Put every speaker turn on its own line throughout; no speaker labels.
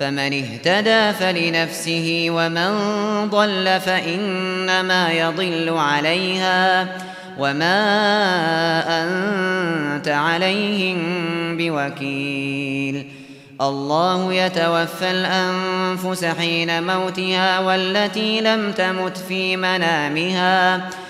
فمن اهتدى فلنفسه ومن ضل فإنما يضل عليها وما أنت عليهم بوكيل. الله يتوفى الأنفس حين موتها والتي لم تمت في منامها وَالَّتِي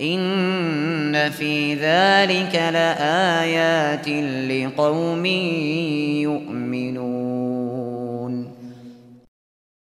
ان في ذلك لآيات لقوم يؤمنون